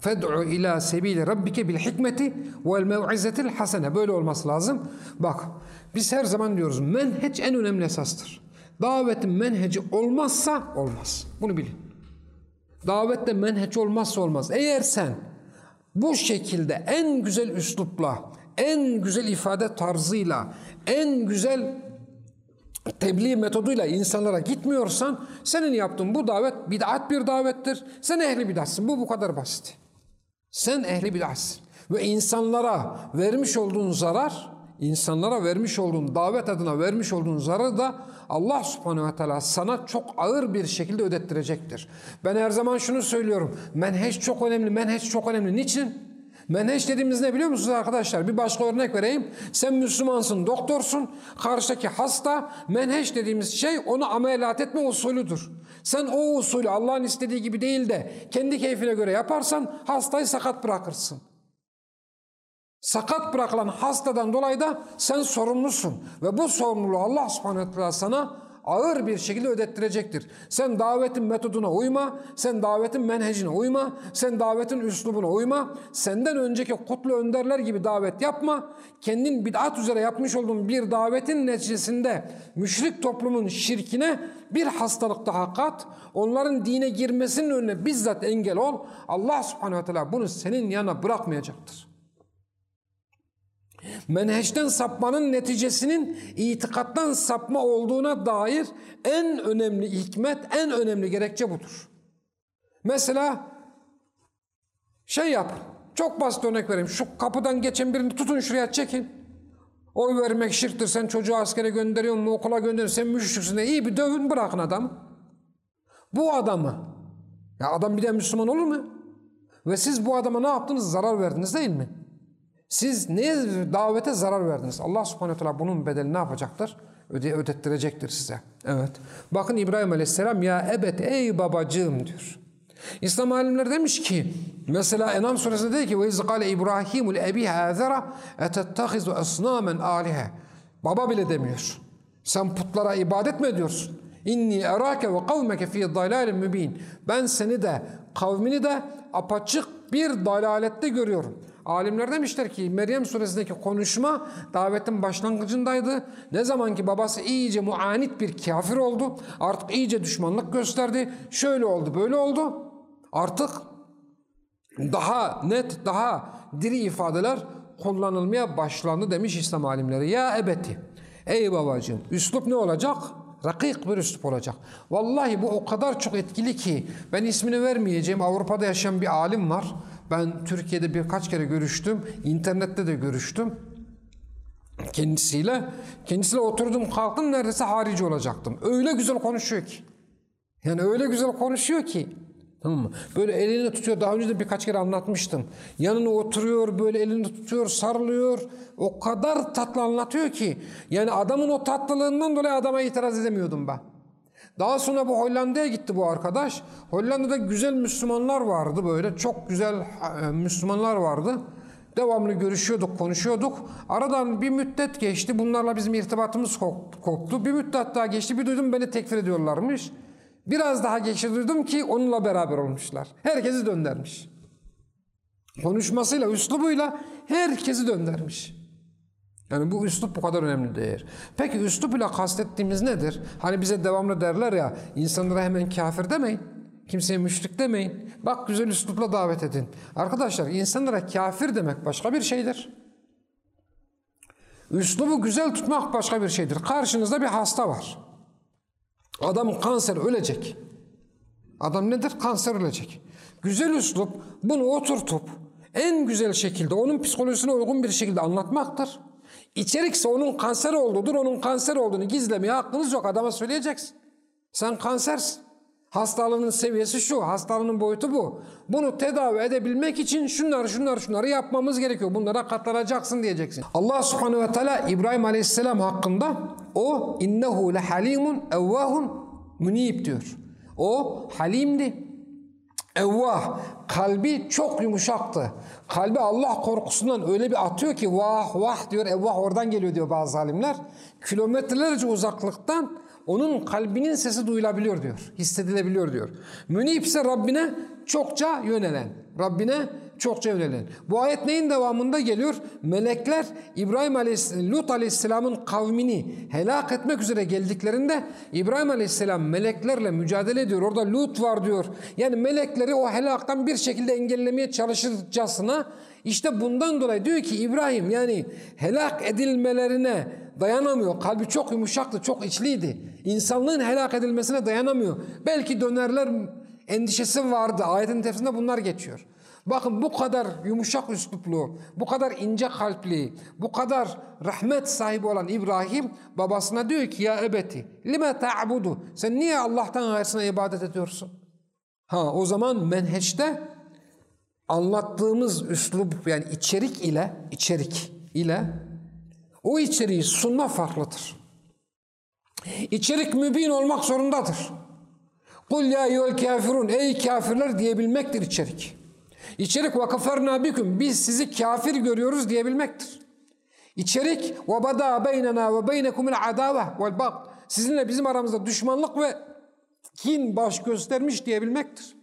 fed'u ila sebili rabbike bil hikmeti vel mev'izetil hasene böyle olması lazım. Bak biz her zaman diyoruz menheç en önemli esastır. Davetin menheci olmazsa olmaz. Bunu bilin. Davette menheç olmazsa olmaz. Eğer sen bu şekilde en güzel üslupla, en güzel ifade tarzıyla, en güzel tebliğ metoduyla insanlara gitmiyorsan senin yaptığın bu davet bid'at bir davettir. Sen ehli bid'atsın. Bu bu kadar basit. Sen ehli bid'atsın. Ve insanlara vermiş olduğun zarar, insanlara vermiş olduğun davet adına vermiş olduğun zararı da Allah subhanehu ve teala sana çok ağır bir şekilde ödettirecektir. Ben her zaman şunu söylüyorum. Menheç çok önemli, menheç çok önemli. Niçin? Menheç dediğimiz ne biliyor musunuz arkadaşlar? Bir başka örnek vereyim. Sen Müslümansın, doktorsun. Karşıdaki hasta menheç dediğimiz şey onu ameliyat etme usulüdür. Sen o usulü Allah'ın istediği gibi değil de kendi keyfine göre yaparsan hastayı sakat bırakırsın. Sakat bırakılan hastadan dolayı da sen sorumlusun. Ve bu sorumluluğu Allah subhanahu sana ağır bir şekilde ödettirecektir. Sen davetin metoduna uyma, sen davetin menhecine uyma, sen davetin üslubuna uyma, senden önceki kutlu önderler gibi davet yapma, kendin bid'at üzere yapmış olduğun bir davetin neticesinde müşrik toplumun şirkine bir hastalık daha kat, onların dine girmesinin önüne bizzat engel ol, Allah subhanehu teala bunu senin yana bırakmayacaktır. Menheşten sapmanın neticesinin itikattan sapma olduğuna dair en önemli hikmet, en önemli gerekçe budur. Mesela şey yap, çok basit örnek vereyim. Şu kapıdan geçen birini tutun şuraya çekin. Oy vermek şirktir. Sen çocuğu askere gönderiyorsun mu, okula gönderiyorsun, sen müşriksin de iyi bir dövün bırakın adamı. Bu adamı, ya adam bir de Müslüman olur mu? Ve siz bu adama ne yaptınız? Zarar verdiniz değil mi? Siz ne davete zarar verdiniz? Allah subhanahu teala bunun bedelini ne yapacaktır? Öde, ödettirecektir size. Evet. Bakın İbrahim aleyhisselam ya ebet ey babacığım diyor. İslam alimleri demiş ki mesela Enam suresinde dedi ki ve izgale İbrahimul ebi hazara etettehizu esnamen alihe. Baba bile demiyor. Sen putlara ibadet mi ediyorsun? İnni erake ve kavmeke fi dalalin mübin. Ben seni de kavmini de apaçık bir dalalette görüyorum. Alimler demişler ki Meryem suresindeki konuşma davetin başlangıcındaydı. Ne zaman ki babası iyice muanit bir kafir oldu. Artık iyice düşmanlık gösterdi. Şöyle oldu böyle oldu. Artık daha net daha diri ifadeler kullanılmaya başlandı demiş İslam alimleri. Ya ebeti ey babacığım üslup ne olacak? Rakik bir üslup olacak. Vallahi bu o kadar çok etkili ki ben ismini vermeyeceğim. Avrupa'da yaşayan bir alim var. Ben Türkiye'de birkaç kere görüştüm. internette de görüştüm kendisiyle. Kendisiyle oturdum kalktım neredeyse harici olacaktım. Öyle güzel konuşuyor ki. Yani öyle güzel konuşuyor ki. Tamam mı? Böyle elini tutuyor. Daha önce de birkaç kere anlatmıştım. Yanına oturuyor, böyle elini tutuyor, sarılıyor. O kadar tatlı anlatıyor ki. Yani adamın o tatlılığından dolayı adama itiraz edemiyordum ben. Daha sonra bu Hollanda'ya gitti bu arkadaş. Hollanda'da güzel Müslümanlar vardı böyle. Çok güzel e, Müslümanlar vardı. Devamlı görüşüyorduk, konuşuyorduk. Aradan bir müddet geçti. Bunlarla bizim irtibatımız koptu. Bir müddet daha geçti. Bir duydum beni tekfir ediyorlarmış. Biraz daha geçti duydum ki onunla beraber olmuşlar. Herkesi döndermiş. Konuşmasıyla, üslubuyla herkesi döndermiş. Yani bu üslup bu kadar önemli değil. Peki üslup ile kastettiğimiz nedir? Hani bize devamlı derler ya insanlara hemen kafir demeyin. Kimseye müşrik demeyin. Bak güzel üslupla davet edin. Arkadaşlar insanlara kafir demek başka bir şeydir. Üslubu güzel tutmak başka bir şeydir. Karşınızda bir hasta var. Adam kanser ölecek. Adam nedir? Kanser ölecek. Güzel üslup bunu oturtup en güzel şekilde onun psikolojisine uygun bir şekilde anlatmaktır. İçerikse onun kanser olduğudur. Onun kanser olduğunu gizlemeye hakkınız yok. Adama söyleyeceksin. Sen kansersin. Hastalığının seviyesi şu, hastalığının boyutu bu. Bunu tedavi edebilmek için şunları şunları şunları yapmamız gerekiyor. Bunlara katlanacaksın diyeceksin. Allah subhanehu ve teala İbrahim aleyhisselam hakkında o innehu lehalimun evvahun munib diyor. O halimdi. Evvah. Kalbi çok yumuşaktı. Kalbi Allah korkusundan öyle bir atıyor ki vah vah diyor. Evvah oradan geliyor diyor bazı alimler. Kilometrelerce uzaklıktan onun kalbinin sesi duyulabiliyor diyor. Hissedilebiliyor diyor. Münip ise Rabbine çokça yönelen. Rabbine çokça yönelen. Bu ayet neyin devamında geliyor? Melekler İbrahim Aleyhisselam, Lut Aleyhisselam'ın kavmini helak etmek üzere geldiklerinde İbrahim Aleyhisselam meleklerle mücadele ediyor. Orada Lut var diyor. Yani melekleri o helaktan bir şekilde engellemeye çalışırcasına işte bundan dolayı diyor ki İbrahim yani helak edilmelerine dayanamıyor. Kalbi çok yumuşaktı, çok içliydi. İnsanlığın helak edilmesine dayanamıyor. Belki dönerler endişesi vardı. Ayetin tefsirinde bunlar geçiyor. Bakın bu kadar yumuşak üsluplu, bu kadar ince kalpli, bu kadar rahmet sahibi olan İbrahim babasına diyor ki ya ebeti lime ta'budu sen niye Allah'tan gayrısına ibadet ediyorsun? Ha o zaman menheçte anlattığımız üslup yani içerik ile içerik ile o içeriği sunma farklıdır. İçerik mübin olmak zorundadır. Kul ya eyyuhel kafirun ey kafirler diyebilmektir içerik. İçerik ve kaferna biküm biz sizi kafir görüyoruz diyebilmektir. İçerik ve bada beynena ve beynekumul adave vel bag sizinle bizim aramızda düşmanlık ve kin baş göstermiş diyebilmektir.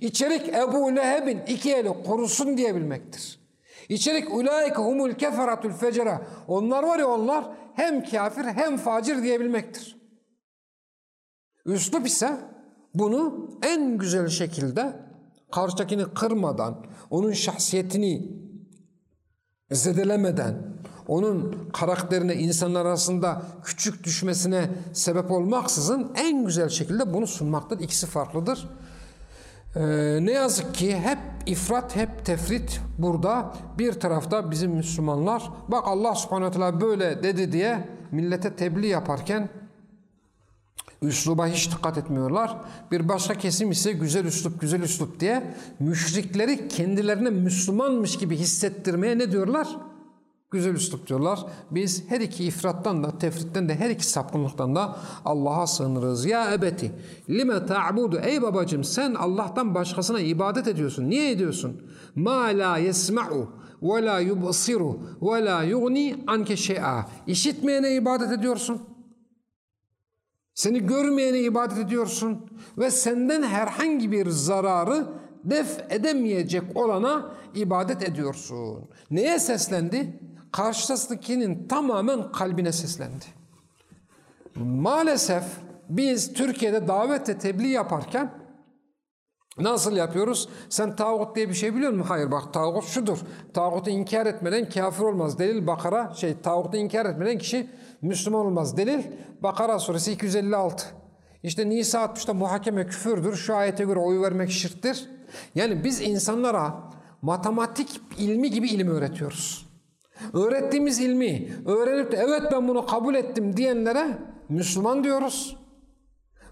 İçerik Ebu Leheb'in iki eli korusun diyebilmektir. İçerik ulaike humul keferatul fecera. Onlar var ya onlar hem kafir hem facir diyebilmektir. Üslup ise bunu en güzel şekilde karşıdakini kırmadan, onun şahsiyetini zedelemeden, onun karakterine insanlar arasında küçük düşmesine sebep olmaksızın en güzel şekilde bunu sunmaktır. İkisi farklıdır. Ee, ne yazık ki hep ifrat, hep tefrit burada. Bir tarafta bizim Müslümanlar, bak Allah subhanahu böyle dedi diye millete tebliğ yaparken üsluba hiç dikkat etmiyorlar. Bir başka kesim ise güzel üslup, güzel üslup diye müşrikleri kendilerine Müslümanmış gibi hissettirmeye ne diyorlar? Güzel üslup diyorlar. Biz her iki ifrattan da tefritten de her iki sapkınlıktan da Allah'a sığınırız. Ya ebeti lime ta'budu ey babacım sen Allah'tan başkasına ibadet ediyorsun. Niye ediyorsun? Ma la yesma'u ve la yubsiru ve la yugni anke şey'a. İşitmeyene ibadet ediyorsun. Seni görmeyene ibadet ediyorsun ve senden herhangi bir zararı def edemeyecek olana ibadet ediyorsun. Neye seslendi? Karşısındakinin tamamen kalbine seslendi. Maalesef biz Türkiye'de davette tebliğ yaparken nasıl yapıyoruz? Sen tağut diye bir şey biliyor musun? Hayır bak tağut şudur. Tağutu inkar etmeden kafir olmaz. Delil Bakara şey tağutu inkar etmeden kişi Müslüman olmaz. Delil Bakara suresi 256. İşte Nisa 60'ta muhakeme küfürdür. Şu ayete göre oy vermek şirktir. Yani biz insanlara matematik ilmi gibi ilim öğretiyoruz. Öğrettiğimiz ilmi öğrenip de evet ben bunu kabul ettim diyenlere Müslüman diyoruz.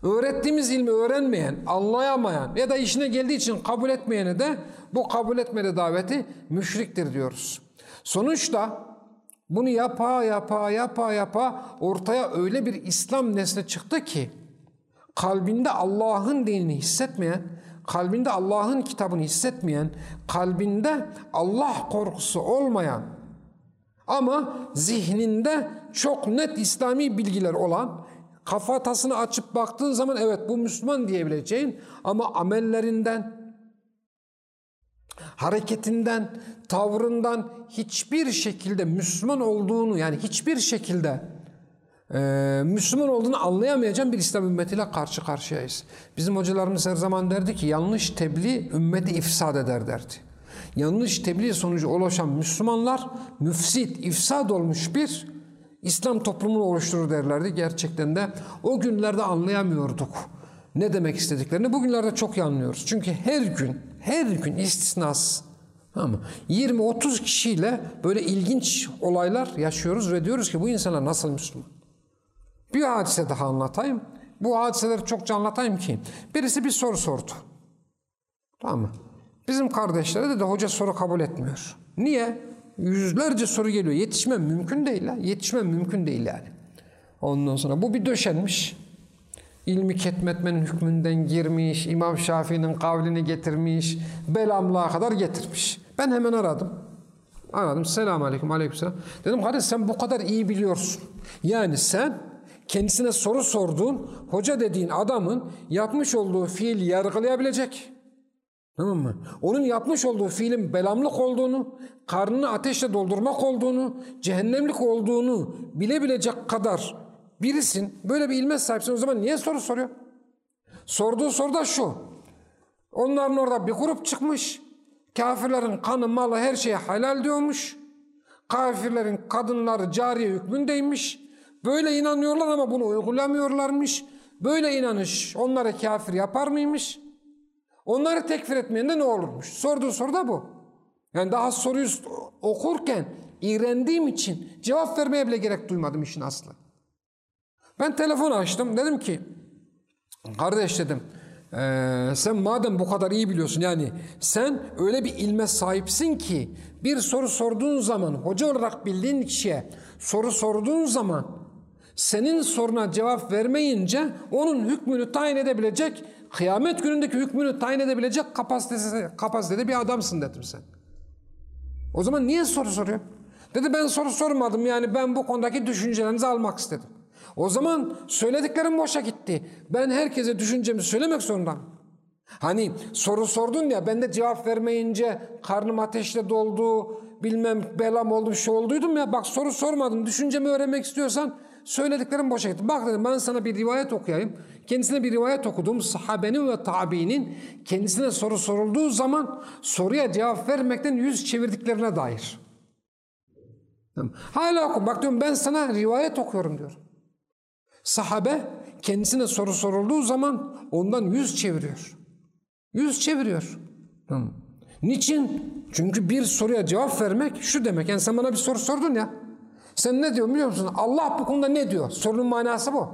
Öğrettiğimiz ilmi öğrenmeyen, anlayamayan ya da işine geldiği için kabul etmeyene de bu kabul etmedi daveti müşriktir diyoruz. Sonuçta bunu yapa yapa yapa yapa ortaya öyle bir İslam nesli çıktı ki kalbinde Allah'ın dinini hissetmeyen, kalbinde Allah'ın kitabını hissetmeyen, kalbinde Allah korkusu olmayan ama zihninde çok net İslami bilgiler olan, kafatasını açıp baktığın zaman evet bu Müslüman diyebileceğin ama amellerinden, hareketinden, tavrından hiçbir şekilde Müslüman olduğunu yani hiçbir şekilde e, Müslüman olduğunu anlayamayacağın bir İslam ümmetiyle karşı karşıyayız. Bizim hocalarımız her zaman derdi ki yanlış tebliğ ümmeti ifsad eder derdi. Yanlış tebliğ sonucu oluşan Müslümanlar müfsit, ifsad olmuş bir İslam toplumunu oluşturur derlerdi. Gerçekten de o günlerde anlayamıyorduk ne demek istediklerini. Bugünlerde çok iyi anlıyoruz. Çünkü her gün, her gün istisnasız Tamam 20-30 kişiyle böyle ilginç olaylar yaşıyoruz ve diyoruz ki bu insanlar nasıl Müslüman? Bir hadise daha anlatayım. Bu hadiseleri çokça anlatayım ki. Birisi bir soru sordu. Tamam mı? Bizim kardeşlere de, de hoca soru kabul etmiyor. Niye? Yüzlerce soru geliyor. Yetişmem mümkün değil. Ha? Yetişmem mümkün değil yani. Ondan sonra bu bir döşenmiş. İlmi ketmetmenin hükmünden girmiş, İmam Şafii'nin kavlini getirmiş, belamlığa kadar getirmiş. Ben hemen aradım. Aradım. Selamun Aleyküm. Aleyküm selam. Dedim kardeş sen bu kadar iyi biliyorsun. Yani sen kendisine soru sorduğun, hoca dediğin adamın yapmış olduğu fiil yargılayabilecek, Tamam mı? Onun yapmış olduğu fiilin belamlık olduğunu, karnını ateşle doldurmak olduğunu, cehennemlik olduğunu bilebilecek kadar birisin. Böyle bir ilme sahipsin. O zaman niye soru soruyor? Sorduğu soru da şu. Onların orada bir grup çıkmış. Kafirlerin kanı, malı, her şeye helal diyormuş. Kafirlerin kadınları cariye hükmündeymiş. Böyle inanıyorlar ama bunu uygulamıyorlarmış. Böyle inanış onları kafir yapar mıymış? Onları tekfir etmeyende ne olurmuş? Sorduğu soru da bu. Yani daha soruyu okurken iğrendiğim için cevap vermeye bile gerek duymadım işin aslı. Ben telefon açtım. Dedim ki kardeş dedim ee, sen madem bu kadar iyi biliyorsun yani sen öyle bir ilme sahipsin ki bir soru sorduğun zaman hoca olarak bildiğin kişiye soru sorduğun zaman senin soruna cevap vermeyince onun hükmünü tayin edebilecek kıyamet günündeki hükmünü tayin edebilecek kapasitesi, kapasitede bir adamsın dedim sen. O zaman niye soru soruyor? Dedi ben soru sormadım yani ben bu konudaki düşüncelerinizi almak istedim. O zaman söylediklerim boşa gitti. Ben herkese düşüncemi söylemek zorundayım. Hani soru sordun ya ben de cevap vermeyince karnım ateşle doldu, bilmem belam oldu, şey olduydum ya. Bak soru sormadım, düşüncemi öğrenmek istiyorsan söylediklerim boşa gitti. Bak dedim ben sana bir rivayet okuyayım. Kendisine bir rivayet okudum. Sahabenin ve tabiinin kendisine soru sorulduğu zaman soruya cevap vermekten yüz çevirdiklerine dair. Hala oku. Bak diyorum ben sana rivayet okuyorum diyor. Sahabe kendisine soru sorulduğu zaman ondan yüz çeviriyor. Yüz çeviriyor. Niçin? Çünkü bir soruya cevap vermek şu demek. Yani sen bana bir soru sordun ya. Sen ne diyor biliyor musun? Allah bu konuda ne diyor? Sorunun manası bu.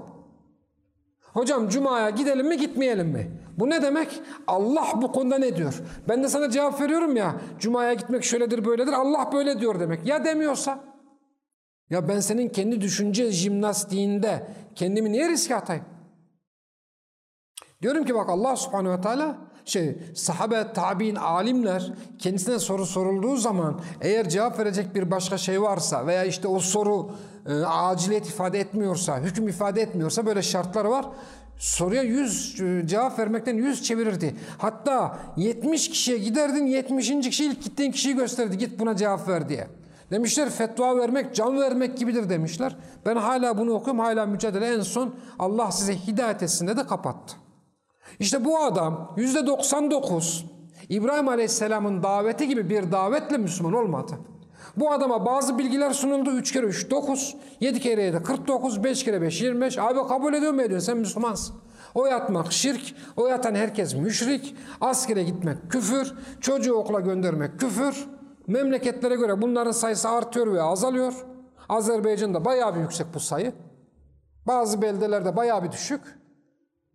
Hocam Cuma'ya gidelim mi gitmeyelim mi? Bu ne demek? Allah bu konuda ne diyor? Ben de sana cevap veriyorum ya. Cuma'ya gitmek şöyledir böyledir. Allah böyle diyor demek. Ya demiyorsa? Ya ben senin kendi düşünce jimnastiğinde kendimi niye riske atayım? Diyorum ki bak Allah subhanehu ve teala şey sahabe, tabi'in, alimler kendisine soru sorulduğu zaman eğer cevap verecek bir başka şey varsa veya işte o soru e, aciliyet ifade etmiyorsa, hüküm ifade etmiyorsa böyle şartları var. Soruya yüz e, cevap vermekten yüz çevirirdi. Hatta 70 kişiye giderdin 70. kişi ilk gittiğin kişiyi gösterdi git buna cevap ver diye. Demişler fetva vermek can vermek gibidir demişler. Ben hala bunu okuyorum hala mücadele en son Allah size hidayet etsin de kapattı. İşte bu adam yüzde 99 İbrahim Aleyhisselam'ın daveti gibi bir davetle Müslüman olmadı. Bu adama bazı bilgiler sunuldu. 3 kere 3 9, 7 kere 7 49, 5 kere 5 25. Abi kabul ediyor mu ediyorsun? Sen Müslümansın. O yatmak şirk, o yatan herkes müşrik, askere gitmek küfür, çocuğu okula göndermek küfür. Memleketlere göre bunların sayısı artıyor ve azalıyor. Azerbaycan'da bayağı bir yüksek bu sayı. Bazı beldelerde bayağı bir düşük.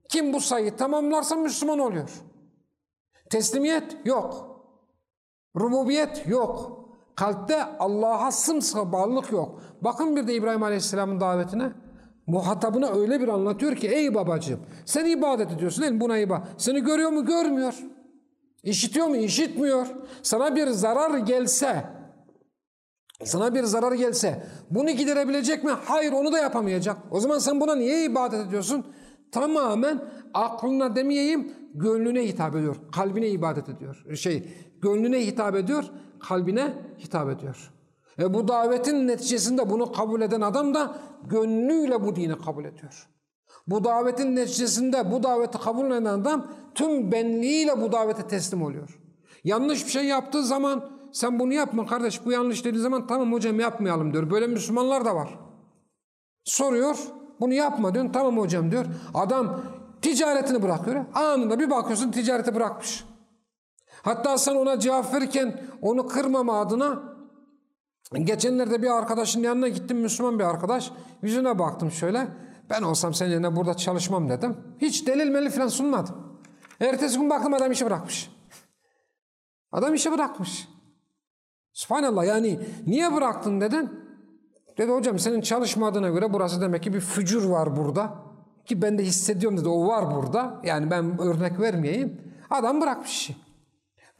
Kim bu sayıyı tamamlarsa Müslüman oluyor. Teslimiyet yok. Rububiyet yok. Kalpte Allah'a sımsıkı bağlılık yok. Bakın bir de İbrahim Aleyhisselam'ın davetine. Muhatabına öyle bir anlatıyor ki ey babacığım sen ibadet ediyorsun değil mi? Buna ibadet. Seni görüyor mu? Görmüyor. İşitiyor mu? İşitmiyor. Sana bir zarar gelse sana bir zarar gelse bunu giderebilecek mi? Hayır onu da yapamayacak. O zaman sen buna niye ibadet ediyorsun? Tamamen aklına demeyeyim gönlüne hitap ediyor. Kalbine ibadet ediyor. Şey gönlüne hitap ediyor, kalbine hitap ediyor. E bu davetin neticesinde bunu kabul eden adam da gönlüyle bu dini kabul ediyor. Bu davetin neticesinde bu daveti kabul eden adam tüm benliğiyle bu davete teslim oluyor. Yanlış bir şey yaptığı zaman sen bunu yapma kardeş bu yanlış dediği zaman tamam hocam yapmayalım diyor. Böyle Müslümanlar da var. Soruyor bunu yapma diyor tamam hocam diyor. Adam ticaretini bırakıyor. Anında bir bakıyorsun ticareti bırakmış. Hatta sen ona cevap verirken onu kırmama adına geçenlerde bir arkadaşın yanına gittim Müslüman bir arkadaş. Yüzüne baktım şöyle. Ben olsam senin yerine burada çalışmam dedim. Hiç delil melil falan sunmadım. Ertesi gün baktım adam işi bırakmış. Adam işi bırakmış. Subhanallah yani niye bıraktın dedin? Dedi hocam senin çalışmadığına göre burası demek ki bir fücur var burada. Ki ben de hissediyorum dedi o var burada. Yani ben örnek vermeyeyim. Adam bırakmış işi.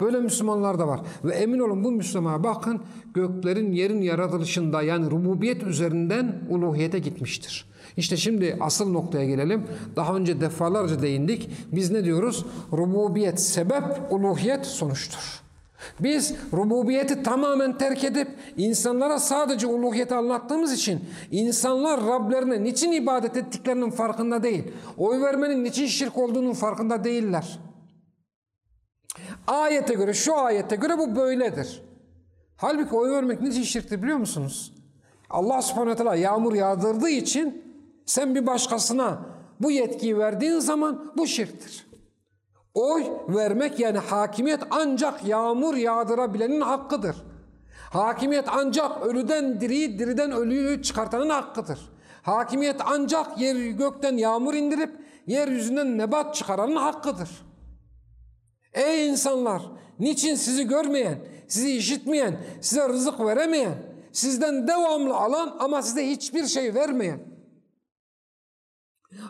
Böyle Müslümanlar da var. Ve emin olun bu Müslümana bakın göklerin yerin yaratılışında yani rububiyet üzerinden uluhiyete gitmiştir. İşte şimdi asıl noktaya gelelim. Daha önce defalarca değindik. Biz ne diyoruz? Rububiyet sebep, uluhiyet sonuçtur. Biz rububiyeti tamamen terk edip insanlara sadece uluhiyeti anlattığımız için insanlar Rablerine niçin ibadet ettiklerinin farkında değil. Oy vermenin niçin şirk olduğunun farkında değiller. Ayete göre, şu ayete göre bu böyledir. Halbuki oy vermek niçin şirktir biliyor musunuz? Allah subhanahu teala yağmur yağdırdığı için sen bir başkasına bu yetkiyi verdiğin zaman bu şirktir. Oy vermek yani hakimiyet ancak yağmur yağdırabilenin hakkıdır. Hakimiyet ancak ölüden diriyi, diriden ölüyü çıkartanın hakkıdır. Hakimiyet ancak yer gökten yağmur indirip yeryüzünden nebat çıkaranın hakkıdır. Ey insanlar! Niçin sizi görmeyen, sizi işitmeyen, size rızık veremeyen, sizden devamlı alan ama size hiçbir şey vermeyen.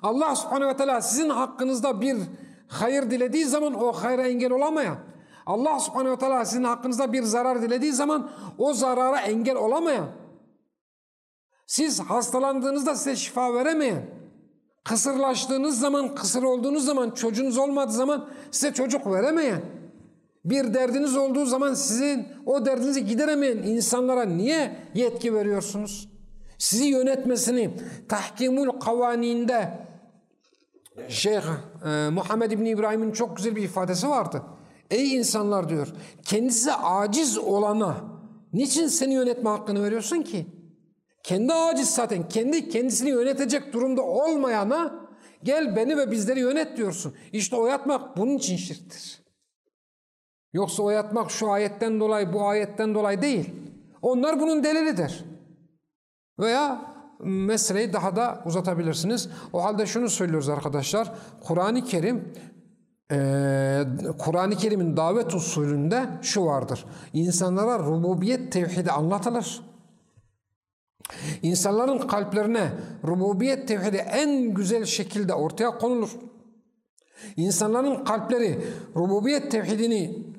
Allah subhanehu ve teala sizin hakkınızda bir hayır dilediği zaman o hayra engel olamayan, Allah subhanehu ve teala sizin hakkınızda bir zarar dilediği zaman o zarara engel olamayan, siz hastalandığınızda size şifa veremeyen, kısırlaştığınız zaman, kısır olduğunuz zaman, çocuğunuz olmadığı zaman size çocuk veremeyen, bir derdiniz olduğu zaman sizin o derdinizi gideremeyen insanlara niye yetki veriyorsunuz? Sizi yönetmesini tahkimul kavaninde Şeyh e, Muhammed İbni İbrahim'in çok güzel bir ifadesi vardı. Ey insanlar diyor, kendisi aciz olana niçin seni yönetme hakkını veriyorsun ki? Kendi aciz zaten, kendi kendisini yönetecek durumda olmayana gel beni ve bizleri yönet diyorsun. İşte o yatmak bunun için şirktir. Yoksa o yatmak şu ayetten dolayı, bu ayetten dolayı değil. Onlar bunun delilidir. Veya meseleyi daha da uzatabilirsiniz. O halde şunu söylüyoruz arkadaşlar. Kur'an-ı Kerim Kur'an-ı Kerim'in davet usulünde şu vardır. İnsanlara rububiyet tevhidi anlatılır. İnsanların kalplerine rububiyet tevhidi en güzel şekilde ortaya konulur. İnsanların kalpleri rububiyet tevhidini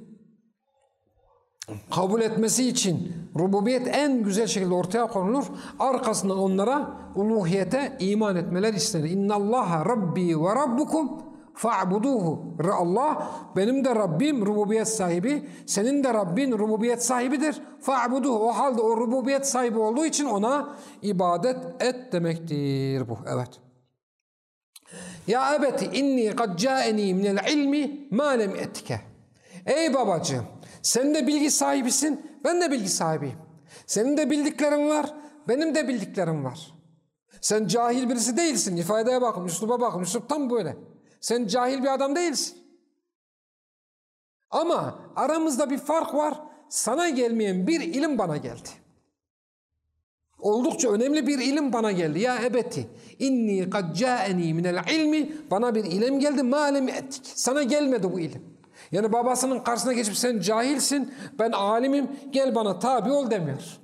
kabul etmesi için rububiyet en güzel şekilde ortaya konulur. Arkasından onlara uluhiyete iman etmeler istenir. İnna Allaha Rabbi ve Rabbukum fa'buduhu. Allah benim de Rabbim rububiyet sahibi, senin de Rabbin rububiyet sahibidir. Fa'buduhu. O halde o rububiyet sahibi olduğu için ona ibadet et demektir bu. Evet. Ya ebeti inni kad ca'eni minel ilmi ma lem etike. Ey babacığım sen de bilgi sahibisin, ben de bilgi sahibiyim. Senin de bildiklerin var, benim de bildiklerim var. Sen cahil birisi değilsin. İfadeye bakın, üsluba bakın. Üslup tam böyle. Sen cahil bir adam değilsin. Ama aramızda bir fark var. Sana gelmeyen bir ilim bana geldi. Oldukça önemli bir ilim bana geldi. Ya ebeti inni kad ca'eni minel ilmi bana bir ilim geldi malem ettik. Sana gelmedi bu ilim. Yani babasının karşısına geçip sen cahilsin, ben alimim, gel bana tabi ol demiyor.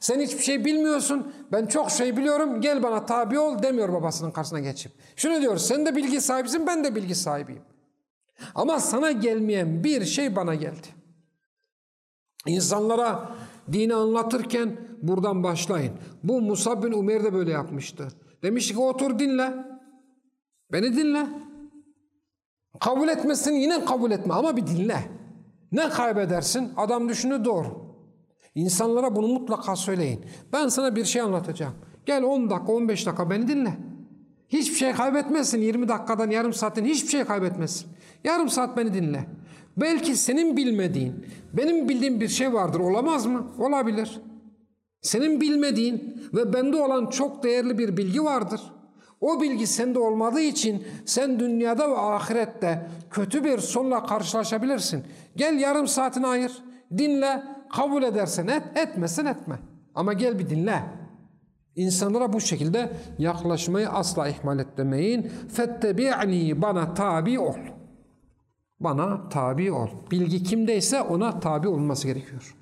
Sen hiçbir şey bilmiyorsun, ben çok şey biliyorum, gel bana tabi ol demiyor babasının karşısına geçip. Şunu diyor, sen de bilgi sahibisin, ben de bilgi sahibiyim. Ama sana gelmeyen bir şey bana geldi. İnsanlara dini anlatırken buradan başlayın. Bu Musab bin Umer de böyle yapmıştı. Demiş ki otur dinle. Beni dinle. Kabul etmesin yine kabul etme ama bir dinle. Ne kaybedersin? Adam düşünü doğru. İnsanlara bunu mutlaka söyleyin. Ben sana bir şey anlatacağım. Gel 10 dakika 15 dakika beni dinle. Hiçbir şey kaybetmezsin 20 dakikadan yarım saatten hiçbir şey kaybetmezsin. Yarım saat beni dinle. Belki senin bilmediğin, benim bildiğim bir şey vardır olamaz mı? Olabilir. Senin bilmediğin ve bende olan çok değerli bir bilgi vardır. O bilgi sende olmadığı için sen dünyada ve ahirette kötü bir sonla karşılaşabilirsin. Gel yarım saatini ayır, dinle, kabul edersen et, etmesen etme. Ama gel bir dinle. İnsanlara bu şekilde yaklaşmayı asla ihmal etmeyin. Fettebi'ni bana tabi ol. Bana tabi ol. Bilgi kimdeyse ona tabi olması gerekiyor.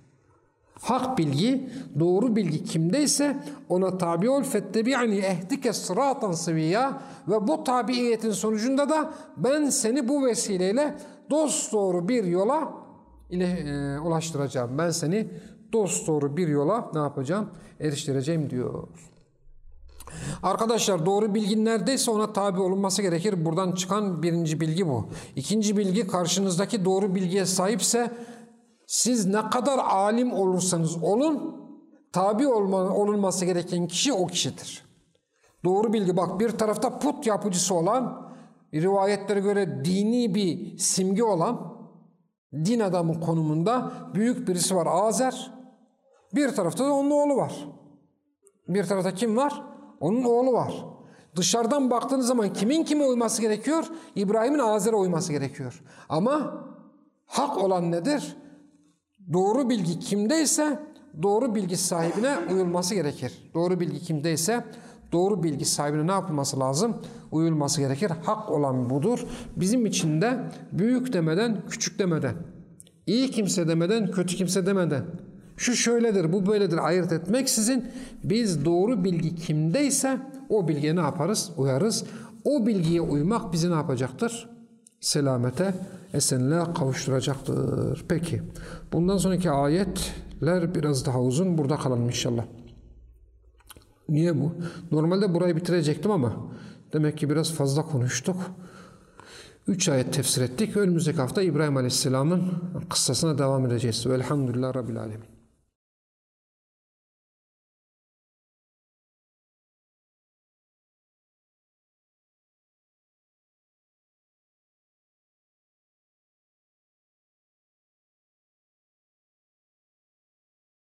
Hak bilgi, doğru bilgi kimdeyse ona tabi ol. Fettebi'ni ehdike sıratan sıviyya ve bu tabiiyetin sonucunda da ben seni bu vesileyle dost doğru bir yola ile e, ulaştıracağım. Ben seni dost doğru bir yola ne yapacağım? Eriştireceğim diyor. Arkadaşlar doğru bilgi neredeyse ona tabi olunması gerekir. Buradan çıkan birinci bilgi bu. İkinci bilgi karşınızdaki doğru bilgiye sahipse siz ne kadar alim olursanız olun tabi olma, olunması gereken kişi o kişidir. Doğru bilgi bak bir tarafta put yapıcısı olan rivayetlere göre dini bir simge olan din adamı konumunda büyük birisi var Azer. Bir tarafta da onun oğlu var. Bir tarafta kim var? Onun oğlu var. Dışarıdan baktığınız zaman kimin kime uyması gerekiyor? İbrahim'in Azer'e uyması gerekiyor. Ama hak olan nedir? Doğru bilgi kimdeyse doğru bilgi sahibine uyulması gerekir. Doğru bilgi kimdeyse doğru bilgi sahibine ne yapılması lazım? Uyulması gerekir. Hak olan budur. Bizim için de büyük demeden, küçük demeden, iyi kimse demeden, kötü kimse demeden, şu şöyledir, bu böyledir ayırt etmeksizin biz doğru bilgi kimdeyse o bilgiye ne yaparız? Uyarız. O bilgiye uymak bizi ne yapacaktır? Selamete, esenliğe kavuşturacaktır. Peki, bundan sonraki ayetler biraz daha uzun. Burada kalalım inşallah. Niye bu? Normalde burayı bitirecektim ama demek ki biraz fazla konuştuk. Üç ayet tefsir ettik. Önümüzdeki hafta İbrahim Aleyhisselam'ın kıssasına devam edeceğiz. Velhamdülillah Rabbil Alemin.